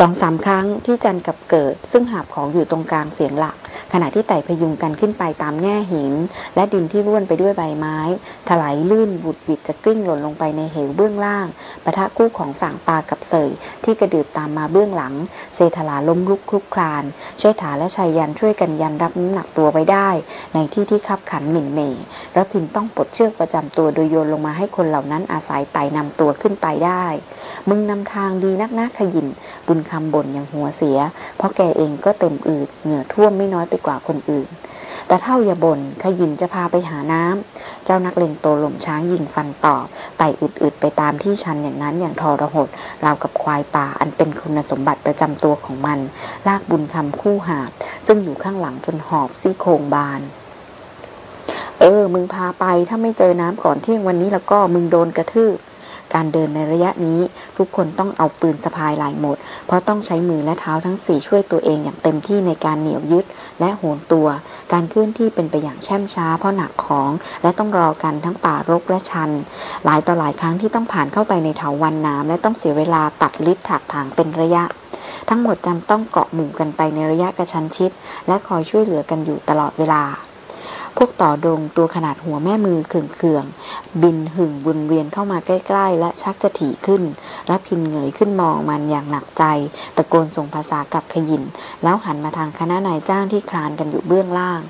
สองสามครั้งที่จันกับเกิด ซึ่งหาบของอยู่ตรงกลางเสียงหลัก ขณะที่ไต่พยุงกันขึ้นไปตามแง่หิน และดินที่ร่วนไปด้วยใบไม้ ถลายลื่นบุดบิดจะกลิ้งหล่นลงไปในเหวเบื้องล่างปะทะกู้ของสางปากับเสยที่กระดืบตามมาเบื้องหลัง เซธลาล้มลุกคลุกคลานเชษฐาและชายยันช่วยกันยันรับน้ำหนักตัวไว้ได้ ในที่ที่คับขันหมิ่นเมย์ระพินต้องปลดเชือกประจำตัวโดยโยนลงมาให้คนเหล่านั้นอาศัยไต่นำตัวขึ้นไปได้ มึงนำทางดีนักนะขยิน บุญคำบ่นอย่างหัวเสีย เพราะแกเองก็เต็มอืดเหงื่อท่วมไม่น้อยไปกว่าคนอื่น แต่เท่าอย่าบน่นขยินจะพาไปหาน้ำเจ้านักเลงโตหล่มช้างยิงฟันตอบไต่อึดๆไปตามที่ชันอย่างนั้นอย่างทรหดราวกับควายป่าอันเป็นคุณสมบัติประจำตัวของมัน ลากบุญคำคู่หาบซึ่งอยู่ข้างหลังจนหอบซี่โครงบานเออ มึงพาไปถ้าไม่เจอน้ำก่อนเที่ยงวันนี้แล้วก็มึงโดนกระทืบ การเดินในระยะนี้ทุกคนต้องเอาปืนสะพายหลายหมด เพราะต้องใช้มือและเท้าทั้งสี่ช่วยตัวเองอย่างเต็มที่ในการเหนี่ยวยึดและโหนตัว การเคลื่อนที่เป็นไปอย่างแช่มช้าเพราะหนักของและต้องรอกันทั้งป่ารกและชัน หลายต่อหลายครั้งที่ต้องผ่านเข้าไปในเถาวันน้ำและต้องเสียเวลาตัดลิฟต์ถักถางเป็นระยะทั้งหมดจำต้องเกาะหมู่กันไปในระยะกระชั้นชิด และคอยช่วยเหลือกันอยู่ตลอดเวลา พวกต่อดงตัวขนาดหัวแม่มือเขื่องๆบินหึ่งบุนเวียนเข้ามาใกล้ๆ และชักจะถี่ขึ้นรับพินเงยขึ้นมองมันอย่างหนักใจ ตะโกนส่งภาษากับขยิน แล้วหันมาทางคณะนายจ้างที่คลานกันอยู่เบื้องล่าง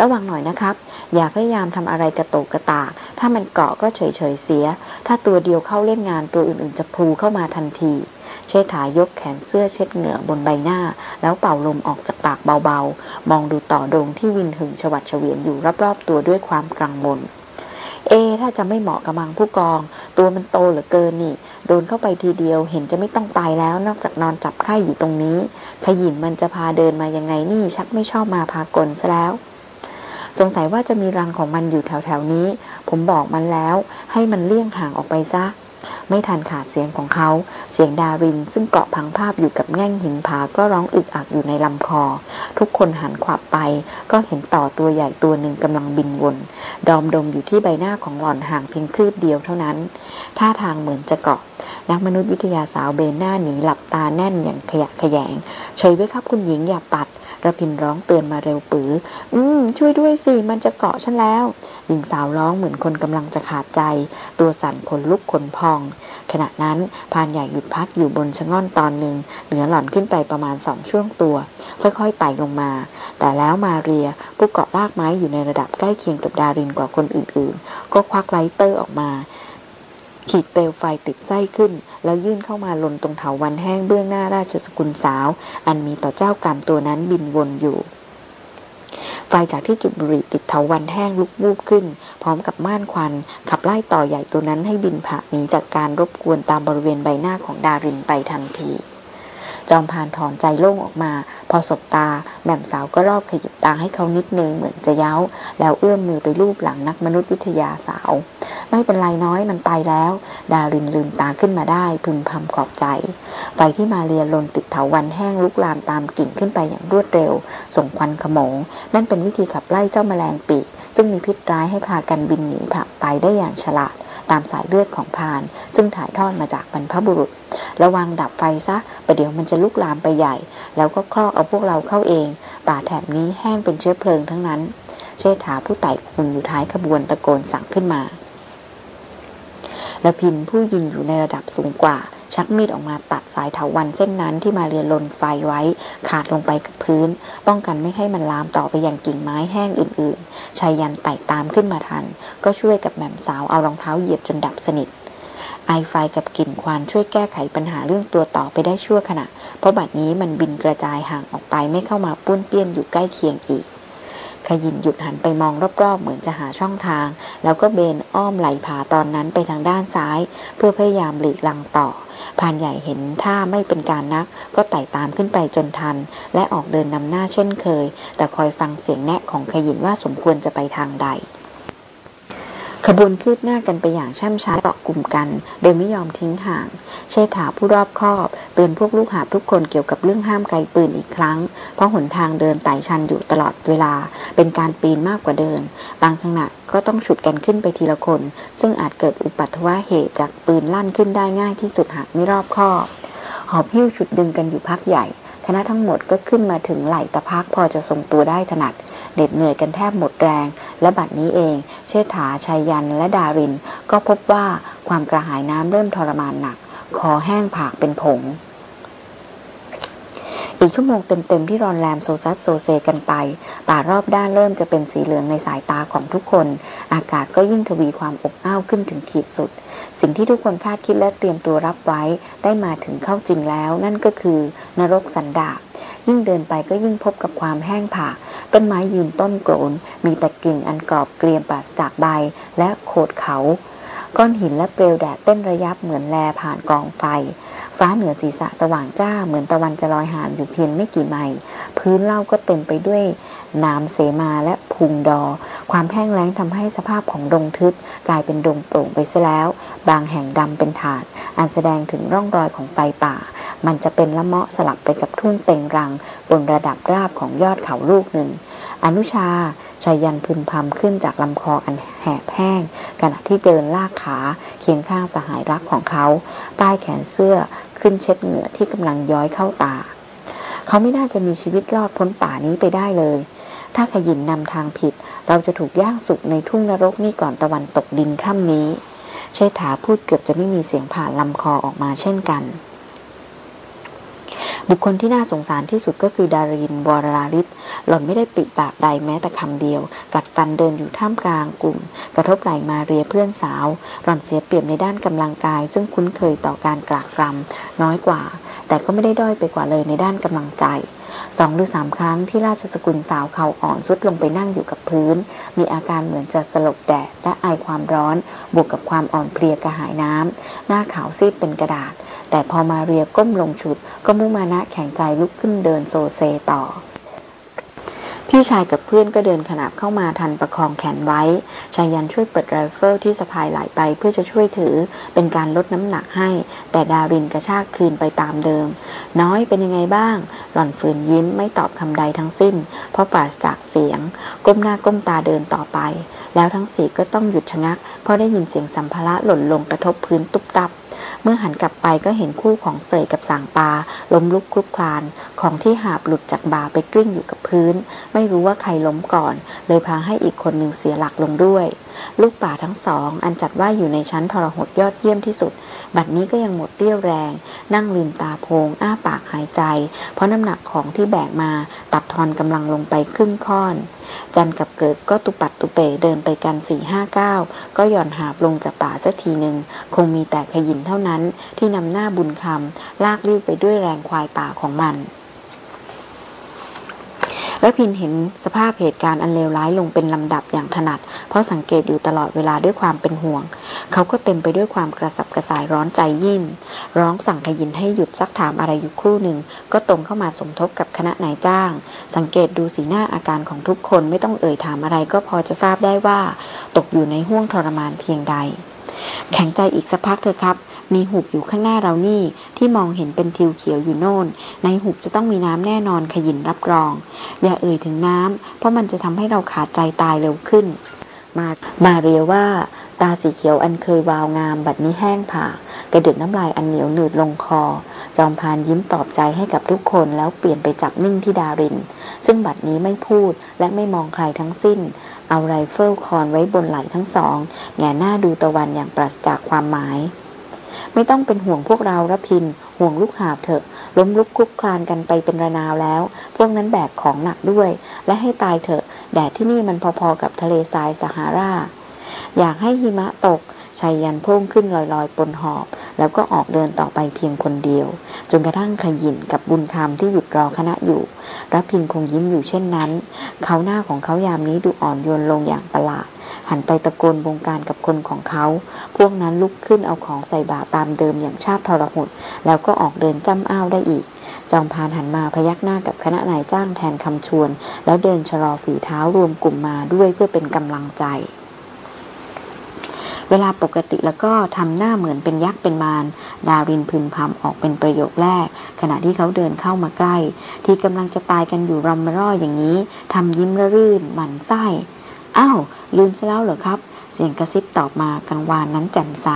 ระวังหน่อยนะครับ อย่าพยายามทำอะไรกระโตกกระตาก ถ้ามันเกาะก็เฉยๆเสีย ถ้าตัวเดียวเข้าเล่นงานตัวอื่นๆจะพูเข้ามาทันที เชษฐายกแขนเสื้อเช็ดเหงื่อบนใบหน้า แล้วเป่าลมออกจากปากเบาๆ มองดูต่อดงที่วินหึงฉวัดเฉวียนอยู่รอบๆ ตัวด้วยความกังวลเอ ถ้าจะไม่เหมาะกับมังผู้กอง ตัวมันโตเหลือเกินนี่ โดนเข้าไปทีเดียวเห็นจะไม่ต้องตายแล้วนอกจากนอนจับไข้อยู่ตรงนี้ ขยินมันจะพาเดินมายังไงนี่ชักไม่ชอบมาพากลซะแล้ว สงสัยว่าจะมีรังของมันอยู่แถวๆนี้ ผมบอกมันแล้ว ให้มันเลี่ยงห่างออกไปซะ ไม่ทันขาดเสียงของเขา เสียงดารินซึ่งเกาะพังภาพอยู่กับแง่งหินผาก็ร้องอึกอักอยู่ในลำคอ ทุกคนหันขวับไป ก็เห็นต่อตัวใหญ่ตัวหนึ่งกำลังบินวน ดอมดมอยู่ที่ใบหน้าของหล่อนห่างเพียงคืบเดียวเท่านั้น ท่าทางเหมือนจะเกาะ นักมนุษยวิทยาสาวเบนหน้าหนีหลับตาแน่นอย่างขยะขยงเฉยไว้ครับคุณหญิงอย่าปัดระพินร้องเตือนมาเร็วปือ อืม ช่วยด้วยสิ มันจะเกาะฉันแล้ว หญิงสาวร้องเหมือนคนกำลังจะขาดใจ ตัวสั่นขนลุกขนพอง ขณะนั้นพานใหญ่หยุดพักอยู่บนชะง่อนตอนหนึ่งเหนือหล่อนขึ้นไปประมาณสองช่วงตัว ค่อยๆไต่ลงมา แต่แล้วมาเรียผู้เกาะรากไม้อยู่ในระดับใกล้เคียงกับดารินกว่าคนอื่นๆ ก็ควัก lighter ออกมา ขีดเปลวไฟติดไส้ขึ้น แล้วยื่นเข้ามาลนตรงเถาวัลย์แห้งเบื้องหน้าราชสกุลสาว อันมีต่อเจ้ากรรมตัวนั้นบินวนอยู่ ไฟจากที่จุดบุหรี่ติดเถาวัลย์แห้งลุกวูบขึ้น พร้อมกับม่านควัน ขับไล่ต่อใหญ่ตัวนั้นให้บินผละหนีจากการรบกวนตามบริเวณใบหน้าของดารินไปทันที จอมพานถอนใจโล่งออกมา พอสบตาแม่มสาวก็รอบขยิบตาให้เขานิดนึงเหมือนจะเย้า แล้วเอื้อมมือไปลูบหลังนักมนุษยวิทยาสาว ไม่เป็นไรน้อยมันตายแล้ว ดารินลืมตาขึ้นมาได้พึมพำขอบใจ ไฟที่มาเรียลนติดเถาวันแห้งลุกลามตามกิ่งขึ้นไปอย่างรวดเร็ว ส่งควันขโมง นั่นเป็นวิธีขับไล่เจ้าแมลงปีกซึ่งมีพิษร้ายให้พากันบินหนีผักไปได้อย่างฉลาด ตามสายเลือดของพาน ซึ่งถ่ายทอดมาจากบรรพบุรุษ ระวังดับไฟซะประเดี๋ยวมันจะลุกลามไปใหญ่ แล้วก็คลอกเอาพวกเราเข้าเอง ป่าแถบนี้แห้งเป็นเชื้อเพลิงทั้งนั้น เชษฐาผู้ไต่คุมอยู่ท้ายขบวนตะโกนสั่งขึ้นมาและพินผู้ยินอยู่ในระดับสูงกว่า ชักมีดออกมาตัดสายเถาวันเส้นนั้นที่มาเรียนลนไฟไว้ ขาดลงไปกับพื้น ป้องกันไม่ให้มันลามต่อไปอยังกิ่งไม้แห้งอื่นๆชายยันไต่ตามขึ้นมาทัน ก็ช่วยกับแหม่มสาวเอารองเท้าเหยียบจนดับสนิทไอไฟกับกลิ่นควันช่วยแก้ไขปัญหาเรื่องตัวต่อไปได้ชั่วขณะ เพราะบัดนี้มันบินกระจายห่างออกไปไม่เข้ามาปุ้นเปี้ยนอยู่ใกล้เคียงอีก ขยินหยุดหันไปมองรอบๆ เหมือนจะหาช่องทาง แล้วก็เบนอ้อมไหลผาตอนนั้นไปทางด้านซ้าย เพื่อพยายามหลีกลังต่อ พานใหญ่เห็นท่าไม่เป็นการนัก ก็ไต่ตามขึ้นไปจนทัน และออกเดินนำหน้าเช่นเคย แต่คอยฟังเสียงแนะของขยินว่าสมควรจะไปทางใด ขบวนคืบหน้ากันไปอย่างช่ำช้าเกาะกลุ่มกัน โดยไม่ยอมทิ้งห่าง เชษฐาผู้รอบคอบเตือนพวกลูกหาทุกคนเกี่ยวกับเรื่องห้ามไกลปืนอีกครั้ง เพราะหนทางเดินไต่ชันอยู่ตลอดเวลา เป็นการปีนมากกว่าเดิน บางขณะก็ต้องฉุดกันขึ้นไปทีละคน ซึ่งอาจเกิดอุปัตวะเหตุจากปืนลั่นขึ้นได้ง่ายที่สุดหากไม่รอบคอบ หอบหิ้วฉุดดึงกันอยู่พักใหญ่ คณะทั้งหมดก็ขึ้นมาถึงไหล่ตะพักพอจะทรงตัวได้ถนัดเหน็ดเหนื่อยกันแทบหมดแรง และบัดนี้เอง เชษฐา ไชยยันต์และดาริน ก็พบว่าความกระหายน้ำเริ่มทรมานหนัก คอแห้งผากเป็นผง อีกชั่วโมงเต็มๆที่รอนแรมโซซัสโซเซกันไป ป่ารอบด้านเริ่มจะเป็นสีเหลืองในสายตาของทุกคน อากาศก็ยิ่งทวีความอบอ้าวขึ้นถึงขีดสุด สิ่งที่ทุกคนคาดคิดและเตรียมตัวรับไว้ได้มาถึงเข้าจริงแล้ว นั่นก็คือนรกสันดาบยิ่งเดินไปก็ยิ่งพบกับความแห้งผากต้นไม้ยืนต้นโกรน มีแต่กิ่งอันกรอบเกลียมปราศจากใบและโขดเขา ก้อนหินและเปลวแดดเต้นระยับเหมือนแลผ่านกองไฟ ฟ้าเหนือศีรษะสว่างจ้าเหมือนตะวันจะลอยห่างอยู่เพียงไม่กี่ไมล์พื้นเล่าก็เต็มไปด้วยน้ำเสมาและพุงดอ ความแห้งแล้งทำให้สภาพของดงทึบกลายเป็นดงโปร่งไปซะแล้ว บางแห่งดำเป็นถาด อันแสดงถึงร่องรอยของไฟป่า มันจะเป็นละเมาะสลับไปกับทุ่งเต็งรัง บนระดับราบของยอดเขาลูกหนึ่ง อนุชาชายันพึมพำขึ้นจากลำคออันแหบแห้ง ขณะที่เดินลากขาเคียงข้างสหายรักของเขา ใต้แขนเสื้อ ขึ้นเช็ดเหงื่อที่กำลังย้อยเข้าตา เขาไม่น่าจะมีชีวิตรอดพ้นป่านี้ไปได้เลย ถ้าขยินนำทางผิด เราจะถูกย่างสุกในทุ่งนรกนี่ก่อนตะวันตกดินค่ำนี้ เชษฐาพูดเกือบจะไม่มีเสียงผ่านลำคอออกมาเช่นกัน บุคคลที่น่าสงสารที่สุดก็คือดารินวรราลิศหล่อนไม่ได้ปิดปากใดแม้แต่คำเดียว กัดฟันเดินอยู่ท่ามกลางกลุ่ม กระทบไหลมาเรียเพื่อนสาว หล่อนเสียเปรียบในด้านกำลังกาย ซึ่งคุ้นเคยต่อการกลากรำน้อยกว่า แต่ก็ไม่ได้ด้อยไปกว่าเลยในด้านกำลังใจสองหรือสามครั้งที่ราชสกุลสาวเข่าอ่อนทรุดลงไปนั่งอยู่กับพื้น มีอาการเหมือนจะสลบแดดและไอความร้อน บวกกับความอ่อนเพลียกระหายน้ำหน้าขาวซีดเป็นกระดาษ แต่พอมาเรียก้มลงฉุด ก็มุ่งมานะแข็งใจลุกขึ้นเดินโซเซต่อ พี่ชายกับเพื่อนก็เดินขนาบเข้ามาทันประคองแขนไว้ ไชยยันต์ช่วยปลดไรเฟิลที่สะพายไหล่ไปเพื่อจะช่วยถือ เป็นการลดน้ำหนักให้ แต่ดารินกระชากคืนไปตามเดิม น้อยเป็นยังไงบ้าง หล่อนฝืนยิ้มไม่ตอบคำใดทั้งสิ้น เพราะปราศจากเสียง ก้มหน้าก้มตาเดินต่อไป แล้วทั้งสี่ก็ต้องหยุดชะงัก เพราะได้ยินเสียงสัมภาระหล่นลงกระทบพื้นตุบตับ เมื่อหันกลับไปก็เห็นคู่ของเสยกับสางปลาล้มลุกคลุกคลาน ของที่หาบหลุดจากบ่าไปกลิ้งอยู่กับพื้น ไม่รู้ว่าใครล้มก่อน เลยพาให้อีกคนหนึ่งเสียหลักลงด้วย ลูกป่าทั้งสอง อันจัดว่าอยู่ในชั้นทรหดยอดเยี่ยมที่สุด บัดนี้ก็ยังหมดเรี่ยวแรง นั่งลืมตาโพง อ้าปากหายใจ เพราะน้ำหนักของที่แบกมาตัดทอนกำลังลงไปครึ่งค่อน จันกับเกิดก็ตุปัดตุเปเดินไปกันสี่ห้าเก้าก็หย่อนหาบลงจากป่าสักทีหนึ่งคงมีแต่ขยินเท่านั้นที่นำหน้าบุญคำลากลิ้วไปด้วยแรงควายป่าของมัน และพินเห็นสภาพเหตุการณ์อันเลวร้ายลงเป็นลำดับอย่างถนัด เพราะสังเกตอยู่ตลอดเวลาด้วยความเป็นห่วง เขาก็เต็มไปด้วยความกระสับกระส่ายร้อนใจยิ่ง ร้องสั่งขยินให้หยุดซักถามอะไรอยู่ครู่หนึ่ง ก็ตรงเข้ามาสมทบกับคณะนายจ้าง สังเกตดูสีหน้าอาการของทุกคนไม่ต้องเอ่ยถามอะไรก็พอจะทราบได้ว่า ตกอยู่ในห่วงทรมานเพียงใด แข็งใจอีกสักพักเถอะครับ มีหุบอยู่ข้างหน้าเรานี่ ที่มองเห็นเป็นทิวเขียวอยู่โน่น ในหุบจะต้องมีน้ำแน่นอนขยินรับรอง อย่าเอ่ยถึงน้ำเพราะมันจะทำให้เราขาดใจตายเร็วขึ้น มามาเรียว่าตาสีเขียวอันเคยวาวงาม บัดนี้แห้งผากกระเดือกน้ำลายอันเหนียวหนืดลงคอ จอมพรานยิ้มปลอบใจให้กับทุกคนแล้วเปลี่ยนไปจับนิ่งที่ดาริน ซึ่งบัดนี้ไม่พูดและไม่มองใครทั้งสิ้น เอาไรเฟิลคอนไว้บนไหล่ทั้งสองแหงนหน้าดูตะวันอย่างปราศจากความหมาย ไม่ต้องเป็นห่วงพวกเราระพิน ห่วงลูกหาบเถอะ ล้มลุกคลุกคลานกันไปเป็นระนาวแล้ว พวกนั้นแบกของหนักด้วย และให้ตายเถอะแดดที่นี่มันพอๆกับทะเลทรายสหารา อยากให้หิมะตกชายยันพุ่งขึ้นลอยๆปนหอบ แล้วก็ออกเดินต่อไปเพียงคนเดียว จนกระทั่งขยินกับบุญธรรมที่หยุดรอคณะอยู่รับพินคงยิ้มอยู่เช่นนั้น เขาหน้าของเขายามนี้ดูอ่อนโยนลงอย่างประหลาด หันไปตะโกนบงการกับคนของเขา พวกนั้นลุกขึ้นเอาของใส่บาตามเดิมอย่างชาติทรหดแล้วก็ออกเดินจ้ำอ้าวได้อีก จอมพานหันมาพยักหน้ากับคณะนายจ้างแทนคำชวน แล้วเดินชะลอฝีเท้ารวมกลุ่มมาด้วยเพื่อเป็นกำลังใจเวลาปกติแล้วก็ทำหน้าเหมือนเป็นยักษ์เป็นมาร ดารินพึมพำออกเป็นประโยคแรก ขณะที่เขาเดินเข้ามาใกล้ ที่กำลังจะตายกันอยู่รำร่ออย่างนี้ทำยิ้มระรื่นหมันไส้อ้าว ลืมซะแล้วเหรอครับ เสียงกระซิบตอบมากังวานนั้นแจ่มใส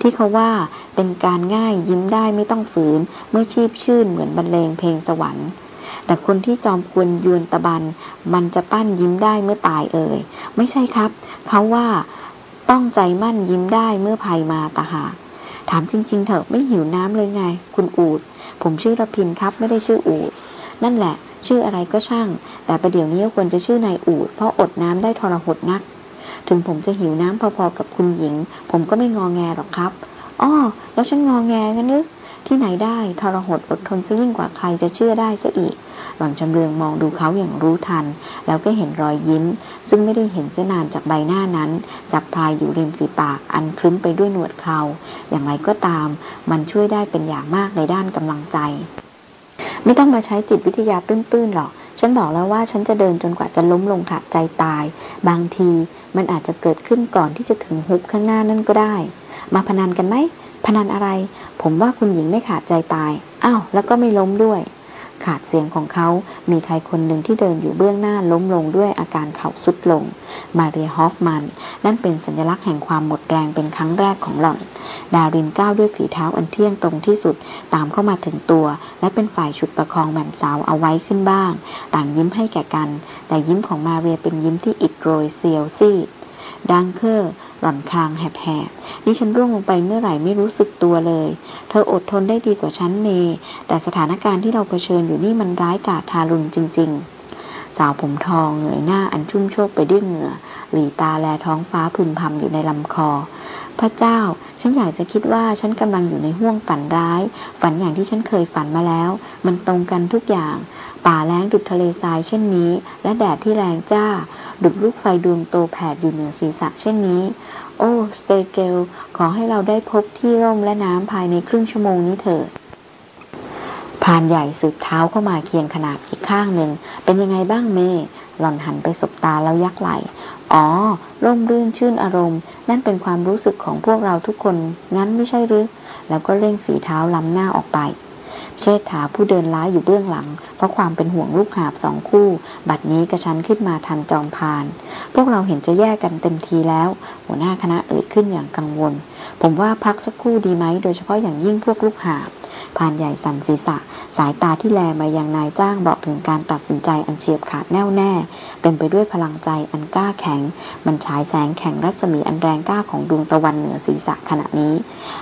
ที่เขาว่าเป็นการง่ายยิ้มได้ไม่ต้องฝืน เมื่อชีพชื่นเหมือนบรรเลงเพลงสวรรค์แต่คนที่จอมควรยวนตะบัน มันจะปั้นยิ้มได้เมื่อตายเอ่ย ไม่ใช่ครับ เขาว่าต้องใจมั่นยิ้มได้เมื่อภัยมาตาหาถามจริง ๆ เถอะไม่หิวน้ำเลยไง คุณอูด ผมชื่อระพินครับไม่ได้ชื่ออูด นั่นแหละ ชื่ออะไรก็ช่าง แต่ประเดี๋ยวนี้ควรจะชื่อนายอูดเพราะอดน้ำได้ทรหดนัก ถึงผมจะหิวน้ำพอๆกับคุณหญิง ผมก็ไม่งอแงหรอกครับอ้อแล้วฉันงอแงกันหรือที่ไหนได้ทรหดอดทนซะยิ่งกว่าใครจะเชื่อได้ซะอีก หล่อนจำเรืองมองดูเขาอย่างรู้ทัน แล้วก็เห็นรอยยิ้ม ซึ่งไม่ได้เห็นเสนานจากใบหน้านั้น จับพลายอยู่ริมฝีปากอันคลึ้มไปด้วยหนวดเขา อย่างไรก็ตาม มันช่วยได้เป็นอย่างมากในด้านกำลังใจ ไม่ต้องมาใช้จิตวิทยาตื้นๆหรอก ฉันบอกแล้วว่าฉันจะเดินจนกว่าจะล้มลงขาดใจตาย บางทีมันอาจจะเกิดขึ้นก่อนที่จะถึงฮุบข้างหน้านั่นก็ได้ มาพนันกันไหม พนันอะไร ผมว่าคุณหญิงไม่ขาดใจตาย อ้าว แล้วก็ไม่ล้มด้วย ขาดเสียงของเขา มีใครคนหนึ่งที่เดินอยู่เบื้องหน้าล้มลงด้วยอาการเข่าสุดลง มาเรียฮอฟมัน นั่นเป็นสัญลักษณ์แห่งความหมดแรงเป็นครั้งแรกของหล่อน ดารินก้าวด้วยฝีเท้าอันเที่ยงตรงที่สุด ตามเข้ามาถึงตัว และเป็นฝ่ายฉุดประคองแหม่มสาวเอาไว้ขึ้นบ้าง ต่างยิ้มให้แก่กัน แต่ยิ้มของมาเรียเป็นยิ้มที่อิดโรยเซียวซีด danke หล่อนครางแหบๆนี่ฉันร่วงลงไปเมื่อไหร่ไม่รู้สึกตัวเลย เธออดทนได้ดีกว่าฉันเม แต่สถานการณ์ที่เราเผชิญอยู่นี่มันร้ายกาจทารุณจริง ๆ สาวผมทองเงยหน้าอันชุ่มโชกไปด้วยเหงื่อ หลีตาแลท้องฟ้าพึมพำอยู่ในลำคอ พระเจ้า ฉันอยากจะคิดว่าฉันกำลังอยู่ในห้วงฝันร้าย ฝันอย่างที่ฉันเคยฝันมาแล้ว มันตรงกันทุกอย่าง ป่าแล้งดุดทะเลทรายเช่นนี้ และแดดที่แรงจ้า ดุดลูกไฟดวงโตแผดอยู่เหนือศีรษะเช่นนี้ โอ้ สเตเกล ขอให้เราได้พบที่ร่มและน้ำภายในครึ่งชั่วโมงนี้เถิดพรานใหญ่สืบเท้าเข้ามาเคียงขนาดอีกข้างหนึ่ง เป็นยังไงบ้างเมหล่อนหันไปสบตาแล้วยักไหล อ๋อ ร่มรื่นชื่นอารมณ์ นั่นเป็นความรู้สึกของพวกเราทุกคน งั้นไม่ใช่หรือ แล้วก็เร่งฝีเท้าล้ำหน้าออกไป เชษฐาผู้เดินล้าอยู่เบื้องหลัง เพราะความเป็นห่วงลูกหาบสองคู่ บัดนี้กระชั้นขึ้นมาทันจอมพาน พวกเราเห็นจะแยกกันเต็มทีแล้ว หัวหน้าคณะเอ่ยขึ้นอย่างกังวล ผมว่าพักสักครู่ดีไหม โดยเฉพาะอย่างยิ่งพวกลูกหาบพานใหญ่สันศีรษะ สายตาที่แลมายังนายจ้างบอกถึงการตัดสินใจอันเฉียบขาดแน่วแน่ เต็มไปด้วยพลังใจอันกล้าแข็ง มันฉายแสงแข็งรัศมีอันแรงกล้าของดวงตะวันเหนือศีรษะขณะนี้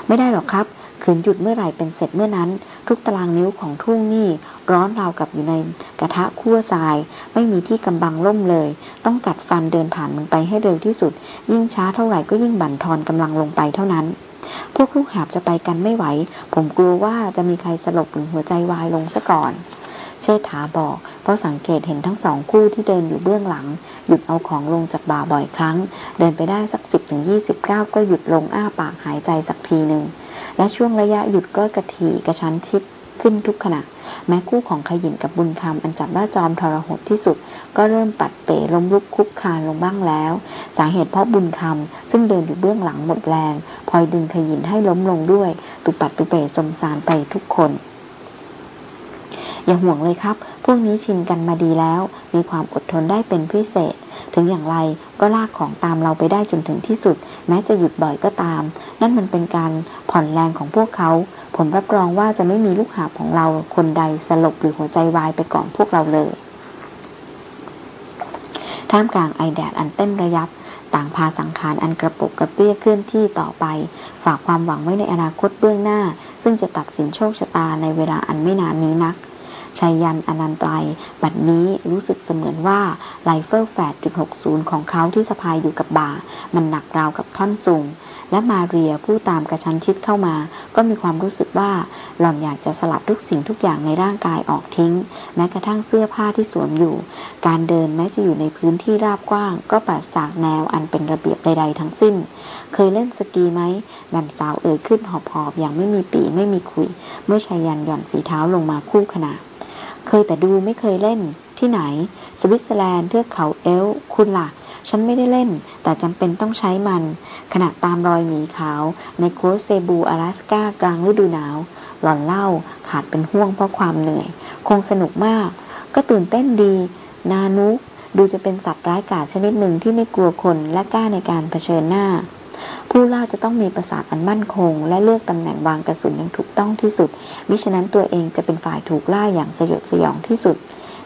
ไม่ได้หรอกครับ คืนหยุดเมื่อไหร่เป็นเสร็จเมื่อนั้น ทุกตารางนิ้วของทุ่งนี่ร้อนราวกับอยู่ในกระทะคั่วทราย ไม่มีที่กำบังล่มเลย ต้องกัดฟันเดินผ่านมันไปให้เร็วที่สุด ยิ่งช้าเท่าไหร่ก็ยิ่งบั่นทอนกำลังลงไปเท่านั้น พวกลูกหาบจะไปกันไม่ไหว ผมกลัวว่าจะมีใครสลบหรือหัวใจวายลงซะก่อนเชษฐาบอก เพราะสังเกตเห็นทั้งสองคู่ที่เดินอยู่เบื้องหลัง หยุดเอาของลงจากบ่าบ่อยครั้ง เดินไปได้สักสิบถึงยี่สิบก้าก็หยุดลงอ้าปากหายใจสักทีหนึ่ง และช่วงระยะหยุดก็กระถีกระชั้นชิดขึ้นทุกขณะ แม้คู่ของขยินกับบุญคำอันจับว่าจอมทรหดที่สุด ก็เริ่มปัดเป๋ล้มลุกคุกคานลงบ้างแล้ว สาเหตุเพราะบุญคำซึ่งเดินอยู่เบื้องหลังหมดแรงพลอยดึงขยินให้ล้มลงด้วย ตุปัดตุเป๋สมสารไปทุกคน อย่าห่วงเลยครับ พวกนี้ชินกันมาดีแล้ว มีความอดทนได้เป็นพิเศษ ถึงอย่างไรก็ลากของตามเราไปได้จนถึงที่สุด แม้จะหยุดบ่อยก็ตาม นั่นมันเป็นการผ่อนแรงของพวกเขา ผมรับรองว่าจะไม่มีลูกหาบของเราคนใดสลบหรือหัวใจวายไปก่อนพวกเราเลย ท่ามกลางไอแดดอันเต้นระยับต่างพาสังขารอันกระปลกกระเปลี้ยเคลื่อนที่ต่อไป ฝากความหวังไว้ในอนาคตเบื้องหน้า ซึ่งจะตัดสินโชคชะตาในเวลาอันไม่นานนี้นัก ไชยยันต์ อนันตรัยบัดนี้รู้สึกเสมือนว่าไรเฟิลแฝดจุดหกศูนย์ของเขาที่สะพายอยู่กับบ่า มันหนักราวกับท่อนซุง และมาเรียผู้ตามกระชั้นชิดเข้ามา ก็มีความรู้สึกว่าหล่อนอยากจะสลัดทุกสิ่งทุกอย่างในร่างกายออกทิ้ง แม้กระทั่งเสื้อผ้าที่สวมอยู่ การเดินแม้จะอยู่ในพื้นที่ราบกว้าง ก็ปราศจากแนวอันเป็นระเบียบใด ๆ ทั้งสิ้น เคยเล่นสกีไหมแหม่มสาวเอ่ยขึ้นหอบๆอย่างไม่มีปี่ไม่มีขลุ่ย เมื่อไชยยันต์หย่อนฝีเท้าลงมาคู่ขนาน เคยแต่ดูไม่เคยเล่น ที่ไหน สวิตเซอร์แลนด์เทือกเขาแอลป์ คุณละ่ะ ฉันไม่ได้เล่น แต่จำเป็นต้องใช้มัน ขณะตามรอยหมีขาว ในโคตเซบู อลาสกากลางฤดูหนาว หล่อนเล่าขาดเป็นห่วงเพราะความเหนื่อย คงสนุกมาก ก็ตื่นเต้นดี นานุดูจะเป็นสัตว์ร้ายกาจชนิดหนึ่งที่ไม่กลัวคนและกล้าในการเผชิญหน้า ผู้ล่าจะต้องมีประสาทอันมั่นคง และเลือกตำแหน่งวางกระสุนอย่างถูกต้องที่สุด มิฉะนั้นตัวเองจะเป็นฝ่ายถูกล่าอย่างสยดสยองที่สุด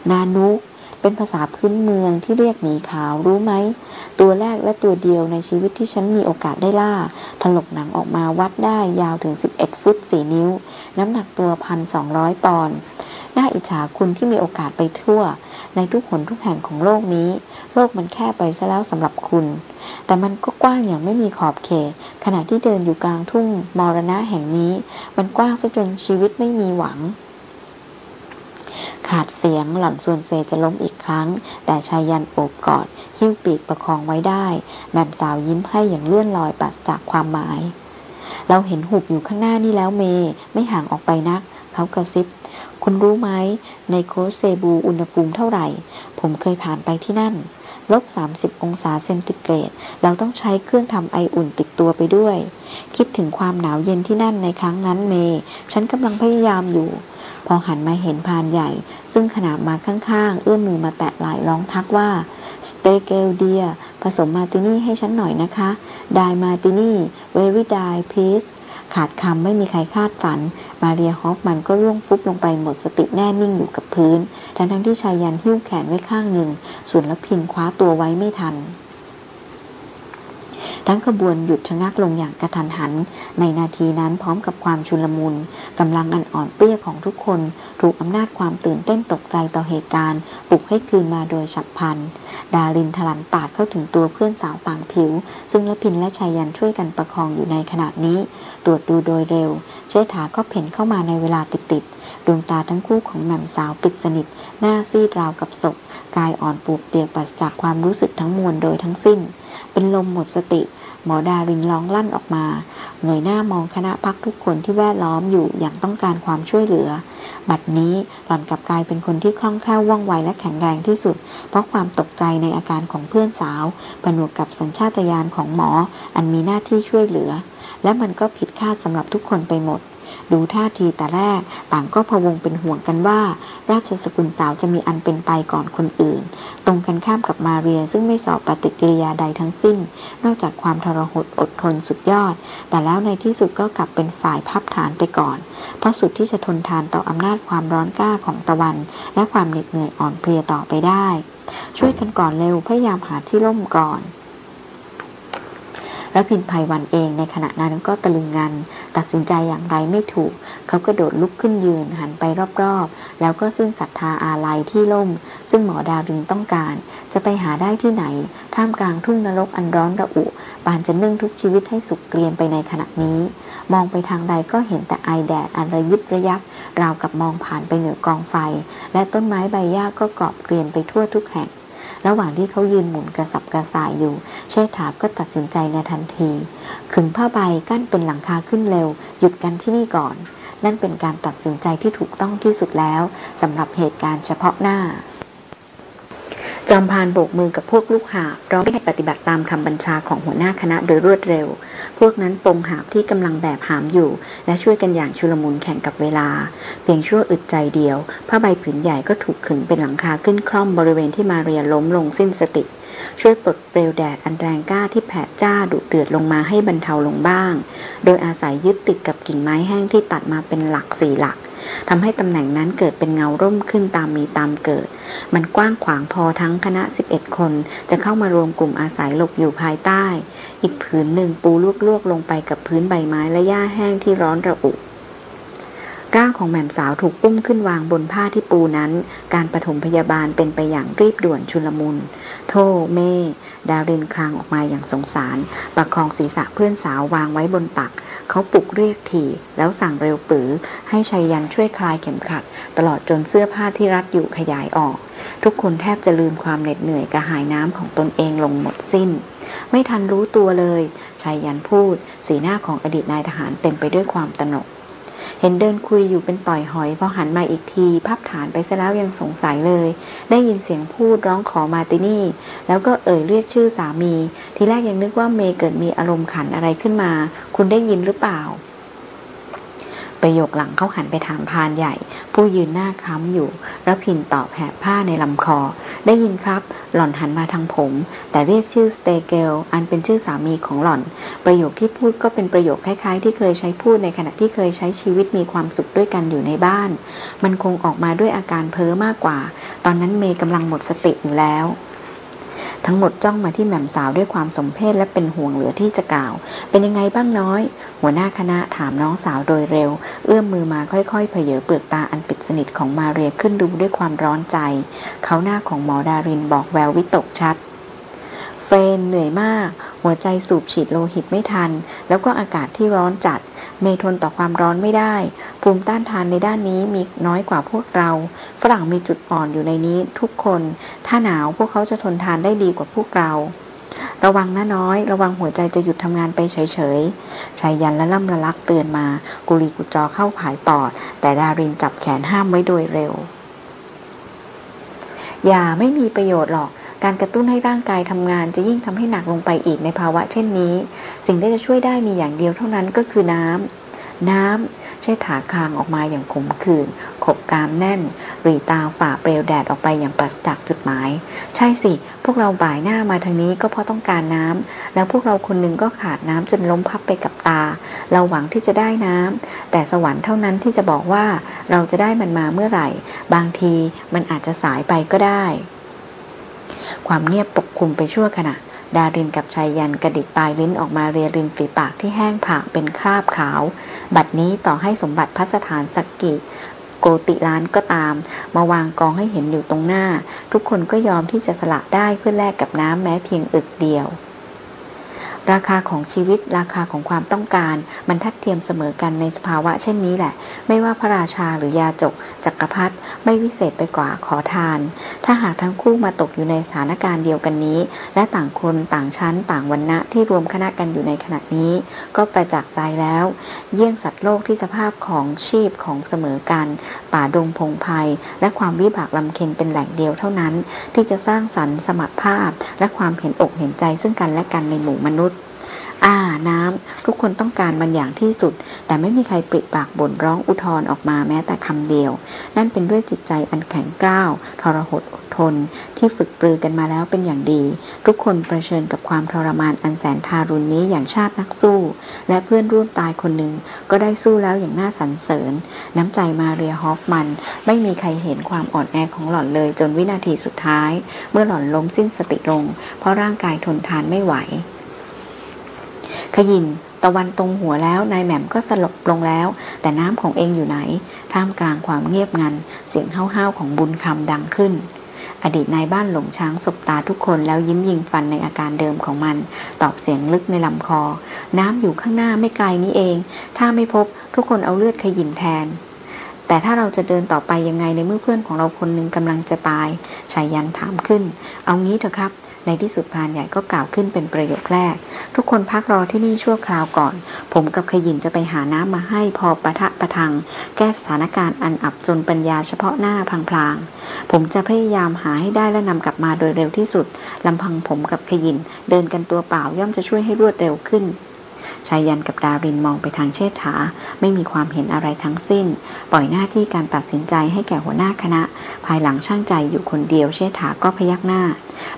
นานุกเป็นภาษาพื้นเมืองที่เรียกหมีขาวรู้ไหม ตัวแรกและตัวเดียวในชีวิตที่ฉันมีโอกาสได้ล่า ถลกหนังออกมาวัดได้ยาวถึง 11 ฟุต 4 นิ้ว น้ำหนักตัวพันสองร้อยปอนด์น่าอิจฉาคุณที่มีโอกาสไปทั่ว ในทุกหนทุกแห่งของโลกนี้ โลกมันแค่ไปซะแล้วสำหรับคุณ แต่มันก็กว้างอย่างไม่มีขอบเขต ขณะที่เดินอยู่กลางทุ่งมรณะแห่งนี้ มันกว้างซะจนชีวิตไม่มีหวัง ขาดเสียงหล่อนส่วนเซจะล้มอีกครั้ง แต่ชายยันโอบกอด หิ้วปีกประคองไว้ได้แม่สาวยิ้มให้อย่างเลื่อนลอยปราศจากความหมาย เราเห็นหุบอยู่ข้างหน้านี่แล้วเม ไม่ห่างออกไปนัก เขากระซิบ คุณรู้ไหม ในโคสเซบูอุณหภูมิเท่าไหร่ ผมเคยผ่านไปที่นั่น ลบ 30 องศาเซนติเกรด เราต้องใช้เครื่องทำไออุ่นติดตัวไปด้วย คิดถึงความหนาวเย็นที่นั่นในครั้งนั้นเม ฉันกำลังพยายามอยู่ พอหันมาเห็นพานใหญ่ ซึ่งขนาบมาข้างๆ เอื้อมมือมาแตะไหล่ร้องทักว่าสเตเกลเดียผสมมาตินี่ให้ฉันหน่อยนะคะไดมาตินี่ เวริดายพีซขาดคำไม่มีใครคาดฝัน มาเรียฮอฟมันก็ร่วงฟุบลงไปหมดสติแน่นิ่งอยู่กับพื้น ทั้งทั้งที่ชายยันหิ้วแขนไว้ข้างหนึ่ง ส่วนละพินคว้าตัวไว้ไม่ทัน ทั้งขบวนหยุดชะงักลงอย่างกระทันหัน ในนาทีนั้นพร้อมกับความชุลมุนกำลังอันอ่อนเปรี้ยของทุกคน ถูกอำนาจความตื่นเต้นตกใจต่อเหตุการณ์ ปลุกให้คืนมาโดยฉับพลัน ดารินทลันปาดเข้าถึงตัวเพื่อนสาวต่างผิว ซึ่งละพินและชายันช่วยกันประคองอยู่ในขณะนี้ ตรวจดูโดยเร็ว เชษฐาก็เพ่นเข้ามาในเวลาติดๆดวงตาทั้งคู่ของแหม่มสาวปิดสนิท หน้าซีดราวกับศพกายอ่อนปูบเปียกปราศจากความรู้สึกทั้งมวลโดยทั้งสิ้น เป็นลมหมดสติ หมอดารินร้องลั่นออกมา เงยหน้ามองคณะพักทุกคนที่แวดล้อมอยู่อย่างต้องการความช่วยเหลือ บัดนี้หล่อนกลับกลายเป็นคนที่คล่องแคล่วว่องไวและแข็งแรงที่สุด เพราะความตกใจในอาการของเพื่อนสาวผนวกกับสัญชาตญาณของหมอ อันมีหน้าที่ช่วยเหลือ และมันก็ผิดคาดสำหรับทุกคนไปหมด ดูท่าทีแต่แรก ต่างก็พะวงเป็นห่วงกันว่า ราชสกุลสาวจะมีอันเป็นไปก่อนคนอื่น ตรงกันข้ามกับมาเรียซึ่งไม่สอบปฏิกิริยาใดทั้งสิ้น นอกจากความทรหดอดทนสุดยอด แต่แล้วในที่สุดก็กลับเป็นฝ่ายพับฐานไปก่อน เพราะสุดที่จะทนทานต่ออำนาจความร้อนกล้าของตะวัน และความเหน็ดเหนื่อยอ่อนเพลียต่อไปได้ ช่วยกันก่อนเร็วพยายามหาที่ร่มก่อน แล้วพินภัยวันเองในขณะนั้นก็ตะลึงงัน ตัดสินใจอย่างไรไม่ถูก เขาก็โดดลุกขึ้นยืนหันไปรอบๆ แล้วก็ซึ่งศรัทธาอาลัยที่ล่ม ซึ่งหมอดาวดึงต้องการ จะไปหาได้ที่ไหน ท่ามกลางทุ่งนรกอันร้อนระอุ ปานจะนึ่งทุกชีวิตให้สุกเกลียนไปในขณะนี้ มองไปทางใดก็เห็นแต่ไอแดดอันระยิบระยับ ราวกับมองผ่านไปเหนือกองไฟ และต้นไม้ใบหญ้าก็กรอบเกลียนไปทั่วทุกแห่ง ระหว่างที่เขายืนหมุนกระสับกระส่ายอยู่ เชษฐาก็ตัดสินใจในทันที ขึงผ้าใบกั้นเป็นหลังคาขึ้นเร็ว หยุดกันที่นี่ก่อน นั่นเป็นการตัดสินใจที่ถูกต้องที่สุดแล้วสำหรับเหตุการณ์เฉพาะหน้า จอมพานโบกมือกับพวกลูกหาบพร้อมให้ปฏิบัติตามคำบัญชาของหัวหน้าคณะโดยรวดเร็ว พวกนั้นปงหาบที่กำลังแบกหามอยู่ และช่วยกันอย่างชุลมุนแข่งกับเวลา เพียงชั่วอึดใจเดียวผ้าใบผืนใหญ่ก็ถูกขึงเป็นหลังคาขึ้นคล่อมบริเวณที่มาเรียล้มลงสิ้นสติ ช่วยปลดเปลวแดดอันแรงกล้าที่แผดจ้าดุเดือดลงมาให้บรรเทาลงบ้าง โดยอาศัยยึดติดกับกิ่งไม้แห้งที่ตัดมาเป็นหลักสี่หลัก ทำให้ตำแหน่งนั้นเกิดเป็นเงาร่มขึ้นตามมีตามเกิด มันกว้างขวางพอทั้งคณะ 11 คน จะเข้ามารวมกลุ่มอาศัยหลบอยู่ภายใต้ อีกผืนหนึ่งปูลวกๆลงไปกับพื้นใบไม้และหญ้าแห้งที่ร้อนระอุ ร่างของแหม่มสาวถูกปุ้มขึ้นวางบนผ้าที่ปูนั้น การปฐมพยาบาลเป็นไปอย่างรีบด่วนชุลมุน โทเม ดาวเรนคลางออกมาอย่างสงสาร ประคองศีรษะเพื่อนสาววางไว้บนตัก เขาปลุกเรียกทีแล้วสั่งเร็วปือ ให้ชัยยันช่วยคลายเข็มขัด ตลอดจนเสื้อผ้าที่รัดอยู่ขยายออก ทุกคนแทบจะลืมความเหน็ดเหนื่อยกระหายน้ำของตนเองลงหมดสิ้นไม่ทันรู้ตัวเลยชัยยันพูด สีหน้าของอดีตนายทหารเต็มไปด้วยความตนก เห็นเดินคุยอยู่เป็นต่อยหอยพอหันมาอีกทีพับฐานไปซะแล้วยังสงสัยเลย ได้ยินเสียงพูดร้องขอมาตินี่ แล้วก็เอ่ยเรียกชื่อสามี ทีแรกยังนึกว่าเมย์เกิดมีอารมณ์ขันอะไรขึ้นมา คุณได้ยินหรือเปล่า ประโยคหลังเขาหันไปถามพานใหญ่ ผู้ยืนหน้าค้ำอยู่แล้วพินตอบแผบผ้าในลำคอ ได้ยินครับ หล่อนหันมาทางผม แต่เรียกชื่อสเตเกลอันเป็นชื่อสามีของหล่อน ประโยคที่พูดก็เป็นประโยคคล้ายๆ ที่เคยใช้พูดในขณะที่เคยใช้ชีวิตมีความสุขด้วยกันอยู่ในบ้าน มันคงออกมาด้วยอาการเพ้อมากกว่า ตอนนั้นเมย์กำลังหมดสติอยู่แล้ว ทั้งหมดจ้องมาที่แหม่มสาวด้วยความสมเพชและเป็นห่วงเหลือที่จะกล่าว เป็นยังไงบ้างน้อย หัวหน้าคณะถามน้องสาวโดยเร็ว เอื้อมมือมาค่อยๆเผยเปลือกตาอันปิดสนิทของมาเรียขึ้นดูด้วยความร้อนใจ เขาหน้าของหมอดารินบอกแวววิตกชัด เฟรนเหนื่อยมาก หัวใจสูบฉีดโลหิตไม่ทัน แล้วก็อากาศที่ร้อนจัด เมทนต่อความร้อนไม่ได้ ภูมิต้านทานในด้านนี้มีน้อยกว่าพวกเรา ฝรั่งมีจุดอ่อนอยู่ในนี้ทุกคน ถ้าหนาวพวกเขาจะทนทานได้ดีกว่าพวกเรา ระวังนะน้อย ระวังหัวใจจะหยุดทำงานไปเฉยๆชายยันและล่ำละลักเตือนมา กุลีกุจอเข้าผายปอด แต่ดารินจับแขนห้ามไว้โดยเร็ว อย่าไม่มีประโยชน์หรอก การกระตุ้นให้ร่างกายทำงานจะยิ่งทำให้หนักลงไปอีกในภาวะเช่นนี้ สิ่งที่จะช่วยได้มีอย่างเดียวเท่านั้นก็คือน้ำ น้ำใช้ถาคางออกมาอย่างขมขื่น ขบกามแน่น รีตาฝ่าเปลวแดดออกไปอย่างปราศจากจุดหมาย ใช่สิ พวกเราบ่ายหน้ามาทางนี้ก็เพราะต้องการน้ำ แล้วพวกเราคนหนึ่งก็ขาดน้ำจนล้มพับไปกับตา เราหวังที่จะได้น้ำ แต่สวรรค์เท่านั้นที่จะบอกว่าเราจะได้มันมาเมื่อไหร่ บางทีมันอาจจะสายไปก็ได้ ความเงียบปกคลุมไปชั่วขณะ ดารินกับชายยันกระดิกปลายลิ้นออกมาเรียริมฝีปากที่แห้งผากเป็นคราบขาว บัดนี้ต่อให้สมบัติพัสถานสักกิโกติล้านก็ตาม มาวางกองให้เห็นอยู่ตรงหน้า ทุกคนก็ยอมที่จะสละได้เพื่อแลกกับน้ำแม้เพียงอึกเดียว ราคาของชีวิตราคาของความต้องการ มันทัดเทียมเสมอกันในสภาวะเช่นนี้แหละ ไม่ว่าพระราชาหรือยาจกจักรพรรดิไม่วิเศษไปกว่าขอทาน ถ้าหากทั้งคู่มาตกอยู่ในสถานการณ์เดียวกันนี้ และต่างคนต่างชั้นต่างวันณะที่รวมคณะกันอยู่ในขณะนี้ ก็ประจักษ์ใจแล้ว เยี่ยงสัตว์โลกที่สภาพของชีพของเสมอกัน ป่าดงพงไพ่และความวิบากลำเค็นเป็นแหล่งเดียวเท่านั้น ที่จะสร้างสรรค์สมรรถภาพ และความเห็นอกเห็นใจซึ่งกันและกันในหมู่มนุษย์ น้ำทุกคนต้องการมันอย่างที่สุด แต่ไม่มีใครปิปากบ่นร้องอุทธรออกมาแม้แต่คำเดียว นั่นเป็นด้วยจิตใจอันแข็งกร้าวทรหดอดทน ที่ฝึกปรือกันมาแล้วเป็นอย่างดี ทุกคนเผชิญกับความทรมานอันแสนทารุณนี้อย่างชาตินักสู้ และเพื่อนร่วมตายคนหนึ่งก็ได้สู้แล้วอย่างน่าสรรเสริญ น้ำใจมาเรียฮอฟมัน ไม่มีใครเห็นความอ่อนแอของหล่อนเลยจนวินาทีสุดท้าย เมื่อหล่อนล้มสิ้นสติลง เพราะร่างกายทนทานไม่ไหว ขยินตะวันตรงหัวแล้วนายแหม่มก็สลบลงแล้ว แต่น้ำของเองอยู่ไหน ท่ามกลางความเงียบงัน เสียงห้าวๆของบุญคำดังขึ้น อดีตนายบ้านหลงช้างสบตาทุกคนแล้วยิ้มยิงฟันในอาการเดิมของมัน ตอบเสียงลึกในลำคอ น้ำอยู่ข้างหน้าไม่ไกลนี้เอง ถ้าไม่พบทุกคนเอาเลือดขยินแทน แต่ถ้าเราจะเดินต่อไปยังไงในเมื่อเพื่อนของเราคนหนึ่งกำลังจะตายชายยันถามขึ้น เอางี้เถอะครับ ในที่สุดพานใหญ่ก็กล่าวขึ้นเป็นประโยคแรก ทุกคนพักรอที่นี่ชั่วคราวก่อน ผมกับขยินจะไปหาน้ำมาให้พอประทะประทัง แก้สถานการณ์อันอับจนปัญญาเฉพาะหน้าพลางๆ ผมจะพยายามหาให้ได้และนำกลับมาโดยเร็วที่สุดลำพังผมกับขยินเดินกันตัวเปล่าย่อมจะช่วยให้รวดเร็วขึ้น ชายยันกับดารินมองไปทางเชษฐา ไม่มีความเห็นอะไรทั้งสิ้น ปล่อยหน้าที่การตัดสินใจให้แก่หัวหน้าคณะ ภายหลังช่างใจอยู่คนเดียวเชษฐาก็พยักหน้า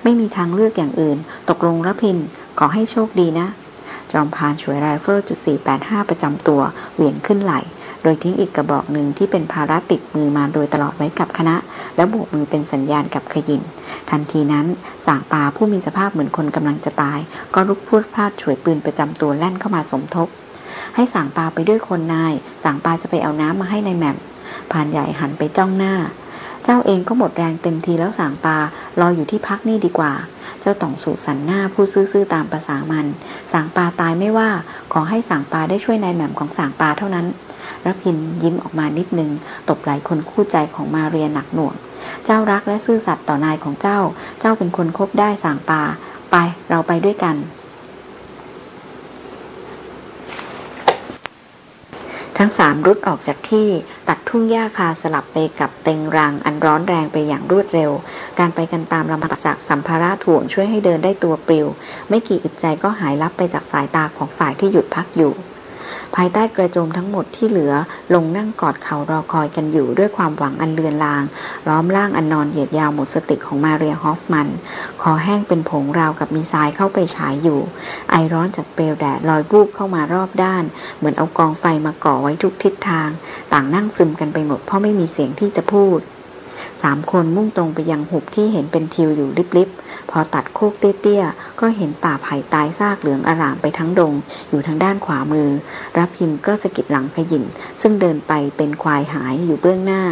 ไม่มีทางเลือกอย่างอื่น ตกลงระพิน ขอให้โชคดีนะ จอมพานช่วยไรเฟิลจุด485 ประจำตัวเหวี่ยงขึ้นไหล ดยทิ้งอีกกระบอกหนึ่งที่เป็นภาระติดมือมาโดยตลอดไว้กับคณะ แล้วโบกมือเป็นสัญญาณกับขยิน ทันทีนั้นสางปาผู้มีสภาพเหมือนคนกำลังจะตาย ก็ลุกพูดพลาดฉวยปืนประจำตัวแล่นเข้ามาสมทบ ให้สางปาไปด้วยคนนายสางปาจะไปเอาน้ำมาให้ในแหม่มผ่านใหญ่หันไปจ้องหน้า เจ้าเองก็หมดแรงเต็มทีแล้วสางปารออยู่ที่พักนี่ดีกว่าเจ้าต่องสู่สันหน้าผู้ซื่อๆตามภาษามัน สางปาตายไม่ว่า ขอให้สางปาได้ช่วยนายแหม่มของสางปาเท่านั้น รพินยิ้มออกมานิดนึง ตบไหลคนคู่ใจของมาเรียหนักหน่วง เจ้ารักและซื่อสัตย์ต่อนายของเจ้า เจ้าเป็นคนคบได้สั่งปา ไปเราไปด้วยกัน ทั้งสามรุดออกจากที่ตัดทุ่งหญ้าคาสลับไปกับเต็งรังอันร้อนแรงไปอย่างรวดเร็ว การไปกันตามลำพักจากสัมภาระถ่วงช่วยให้เดินได้ตัวปลิว ไม่กี่อึดใจก็หายลับไปจากสายตาของฝ่ายที่หยุดพักอยู่ ภายใต้กระโจมทั้งหมดที่เหลือลงนั่งกอดเข่ารอคอยกันอยู่ด้วยความหวังอันเลือนลาง ล้อมร่างอันนอนเหยียดยาวหมดสติของมาเรียฮอฟมัน คอแห้งเป็นผงราวกับมีทรายเข้าไปฉายอยู่ ไอร้อนจากเปลวแดดลอยบูบเข้ามารอบด้าน เหมือนเอากองไฟมาก่อไว้ทุกทิศทาง ต่างนั่งซึมกันไปหมดเพราะไม่มีเสียงที่จะพูด สามคนมุ่งตรงไปยังหุบที่เห็นเป็นทิวอยู่ลิบๆ พอตัดโคกเตี้ยๆ ก็เห็นป่าไผ่ตายซากเหลืองอารามไปทั้งดง อยู่ทางด้านขวามือ รับพิมก็สะกิดหลังขยิน ซึ่งเดินไปเป็นควายหายอยู่เบื้องหน้า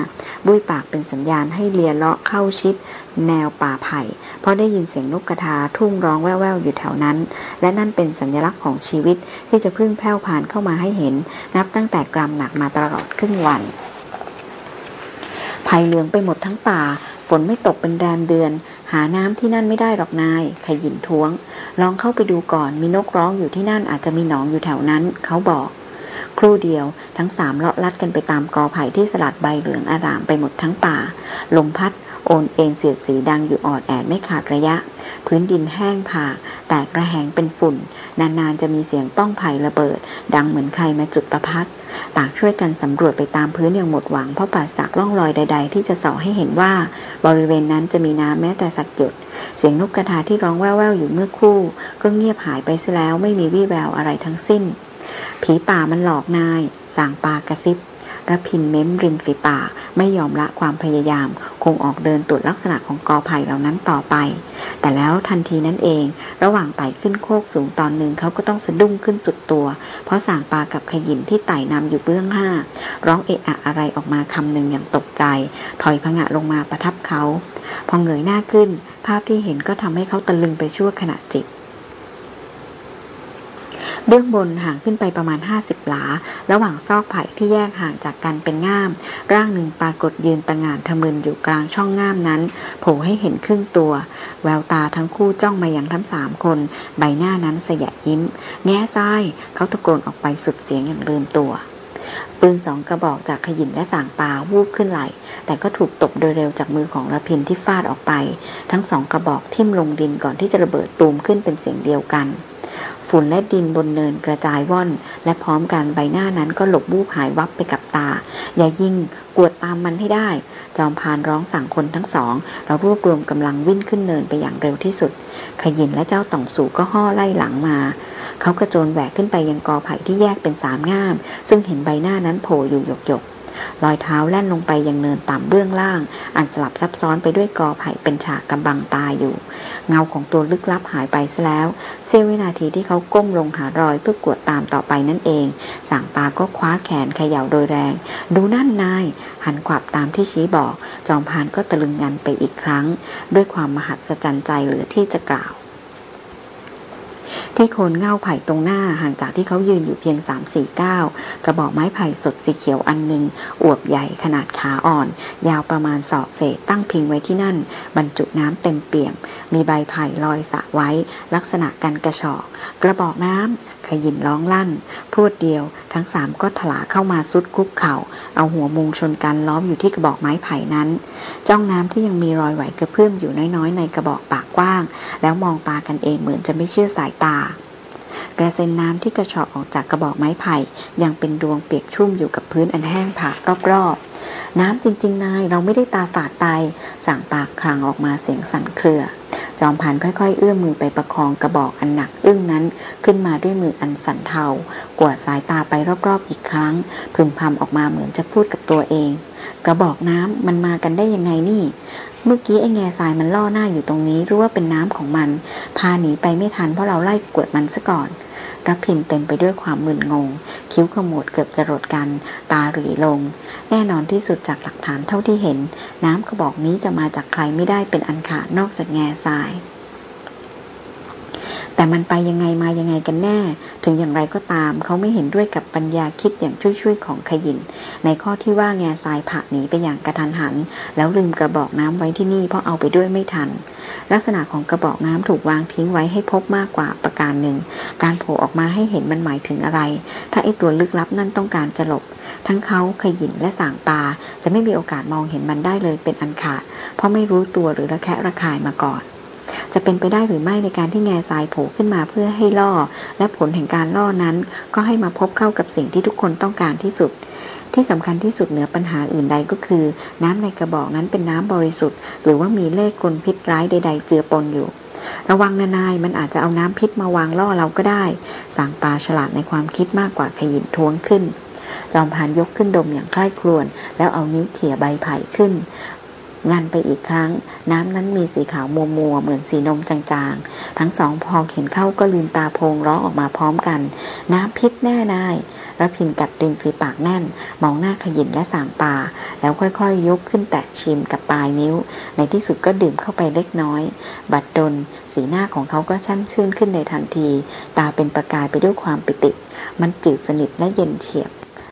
บุ้ยปากเป็นสัญญาณให้เลียเลาะเข้าชิด แนวป่าไผ่ เพราะได้ยินเสียงนกกระทาทุ่งร้องแว่วๆ อยู่แถวนั้น และนั่นเป็นสัญลักษณ์ของชีวิตที่จะพึ่งแผ่วผ่านเข้ามาให้เห็น นับตั้งแต่กรำหนักมาตลอดครึ่งวัน ภัยเหลืองไปหมดทั้งป่า ฝนไม่ตกเป็นแรมเดือน หาน้ำที่นั่นไม่ได้หรอกนายขยินท้วง ลองเข้าไปดูก่อนมีนกร้องอยู่ที่นั่นอาจจะมีหนองอยู่แถวนั้น เขาบอก ครู่เดียวทั้งสามเลาะลัดกันไปตามกอไผ่ที่สลัดใบเหลืองอารามไปหมดทั้งป่า ลมพัด โอนเอ็นเสียดสีดังอยู่ออดแอดไม่ขาดระยะ พื้นดินแห้งผาแตกระแหงเป็นฝุ่น นานๆจะมีเสียงต้องไผ่ระเบิด ดังเหมือนใครมาจุดประพัดต่างช่วยกันสำรวจไปตามพื้นอย่างหมดหวังเพราะปราศจากร่องรอยใด ๆ ที่จะส่อให้เห็นว่า บริเวณนั้นจะมีน้ำแม้แต่สักหยด เสียงนกกระทาที่ร้องแว่วๆอยู่เมื่อคู่ ก็เงียบหายไปซะแล้วไม่มีวี่แววอะไรทั้งสิ้น ผีป่ามันหลอกนายสางปากระซิบ ระพินเม้มริมฝีปากไม่ยอมละความพยายาม คงออกเดินตรวจลักษณะของกอไผ่เหล่านั้นต่อไป แต่แล้วทันทีนั้นเอง ระหว่างไต่ขึ้นโคกสูงตอนหนึ่งเขาก็ต้องสะดุ้งขึ้นสุดตัว เพราะสางปากับขยินที่ไต่นำอยู่เบื้องห้า ร้องเอะอะอะไรออกมาคำหนึ่งอย่างตกใจ ถอยพงะลงมาประทับเขา พอเงยหน้าขึ้น ภาพที่เห็นก็ทำให้เขาตะลึงไปชั่วขณะจิต เบื้องบนห่างขึ้นไปประมาณ 50 หลา ระหว่างซอกไผ่ที่แยกห่างจากกันเป็นง่าม ร่างหนึ่งปรากฏยืนตะงานทะมึนอยู่กลางช่องง่ามนั้น โผล่ให้เห็นครึ่งตัว แววตาทั้งคู่จ้องมาอย่างทั้งสามคน ใบหน้านั้นสยะยิ้ม แง่ซ้ายเขาตะโกนออกไปสุดเสียงอย่างลืมตัวปืนสองกระบอกจากขยินและสางปลาวูบขึ้นไหล แต่ก็ถูกตบโดยเร็วจากมือของระพินที่ฟาดออกไป ทั้งสองกระบอกทิ่มลงดินก่อนที่จะระเบิดตูมขึ้นเป็นเสียงเดียวกัน ฝุ่นและดินบนเนินกระจายว่อน และพร้อมกันใบหน้านั้นก็หลบบูบหายวับไปกับตา อย่ายิ่งกวดตามมันให้ได้ จอมพานร้องสั่งคนทั้งสอง เรารวบรวมกำลังวิ่งขึ้นเนินไปอย่างเร็วที่สุด ขยินและเจ้าต่องสู่ก็ห่อไล่หลังมา เขากระโจนแหวกขึ้นไปยังกอไผ่ที่แยกเป็นสามง่าม ซึ่งเห็นใบหน้านั้นโผล่อยู่หยกหยก รอยเท้าแล่นลงไปยังเนินต่ำเบื้องล่าง อันสลับซับซ้อนไปด้วยกอไผ่เป็นฉากกำบังตาอยู่ เงาของตัวลึกลับหายไปซะแล้วเสี้ยววินาทีที่เขาก้มลงหารอยเพื่อกวดตามต่อไปนั่นเอง สั่งปาก็คว้าแขนเขย่าโดยแรง ดูนั่นนาย หันขวับตามที่ชี้บอก จอมพานก็ตะลึงงันไปอีกครั้ง ด้วยความมหัศจรรย์ใจเหลือที่จะกล่าว ที่โคนเง่าไผ่ตรงหน้าห่างจากที่เขายืนอยู่เพียงสามสี่ก้าวกระบอกไม้ไผ่สดสีเขียวอันหนึ่งอวบใหญ่ขนาดขาอ่อน ยาวประมาณศอกเศษตั้งพิงไว้ที่นั่น บรรจุน้ำเต็มเปี่ยม มีใบไผ่ลอยสะไว้ ลักษณะกันกระชอก กระบอกน้ำ ขยินร้องลั่นพรวดเดียว ทั้งสามก็ถลาเข้ามาซุดคุกเขา่า เอาหัวมุงชนกันล้อมอยู่ที่กระบอกไม้ไผ่นั้น จ้องน้ำที่ยังมีรอยไหวกระเพื่อมอยู่น้อยๆ ในกระบอกปากกว้าง แล้วมองตากันเองเหมือนจะไม่เชื่อสายตา กระเซ็นน้ำที่กระชอกออกจากกระบอกไม้ไผ่ ยังเป็นดวงเปียกชุ่มอยู่กับพื้นอันแห้งผากรอบๆ น้ำจริง ๆ นายเราไม่ได้ตาฝาดไปสั่งปากคลางออกมาเสียงสั่นเครือ จอมพันค่อยๆ เอื้อมมือไปประคองกระบอกอันหนักอึ้งนั้นขึ้นมาด้วยมืออันสั่นเทากวาดสายตาไปรอบๆอีกครั้ง พึมพำออกมาเหมือนจะพูดกับตัวเอง กระบอกน้ำมันมากันได้ยังไงนี่ เมื่อกี้ไอ้แง่ทรายมันล่อหน้าอยู่ตรงนี้รู้ว่าเป็นน้ำของมัน พาหนีไปไม่ทันเพราะเราไล่กวดมันซะก่อนรับพินเต็มไปด้วยความมึนงง คิ้วขมวดเกือบจะรดกัน ตาหรีลง แน่นอนที่สุดจากหลักฐานเท่าที่เห็น น้ำกระบอกนี้จะมาจากใครไม่ได้เป็นอันขาดนอกจากแง่ทราย แต่มันไปยังไงมายังไงกันแน่ ถึงอย่างไรก็ตาม เขาไม่เห็นด้วยกับปัญญาคิดอย่างช่วยๆของขยิน ในข้อที่ว่าแง่ทรายผ่าหนีไปอย่างกระทันหัน แล้วลืมกระบอกน้ำไว้ที่นี่เพราะเอาไปด้วยไม่ทัน ลักษณะของกระบอกน้ำถูกวางทิ้งไว้ให้พบมากกว่าประการหนึ่ง การโผล่ออกมาให้เห็นมันหมายถึงอะไร ถ้าไอตัวลึกลับนั่นต้องการจะหลบ ทั้งเขาขยินและสางตา จะไม่มีโอกาสมองเห็นมันได้เลยเป็นอันขาด เพราะไม่รู้ตัวหรือระแคะระคายมาก่อน จะเป็นไปได้หรือไม่ในการที่แง่ทรายโผล่ขึ้นมาเพื่อให้ล่อ และผลแห่งการล่อนั้น ก็ให้มาพบเข้ากับสิ่งที่ทุกคนต้องการที่สุด ที่สำคัญที่สุดเหนือปัญหาอื่นใดก็คือ น้ำในกระบอกนั้นเป็นน้ำบริสุทธิ์ หรือว่ามีเลขกลพิษร้ายใด ๆ เจือปนอยู่ ระวังนานายมันอาจจะเอาน้ำพิษมาวางล่อเราก็ได้สางปลาฉลาดในความคิดมากกว่าขยินท้วงขึ้นจอมพานยกขึ้นดมอย่างใคร่ครวญแล้วเอานิ้วเขี่ยใบไผ่ขึ้น งันไปอีกครั้ง น้ำนั้นมีสีขาวมัวมัวเหมือนสีนมจางๆ ทั้งสองพอเห็นเข้าก็ลืมตาโพงร้องออกมาพร้อมกัน น้ำพิษแน่นายระพินกัดริมฝีปากแน่น มองหน้าขยินและสางปาแล้วค่อยๆยยกขึ้นแตะชิมกับปลายนิ้ว ในที่สุดก็ดื่มเข้าไปเล็กน้อย บัดดลสีหน้าของเขาก็ช่ำชื่นขึ้นในทันที ตาเป็นประกายไปด้วยความปิติ มันจืดสนิทและเย็นเฉียบ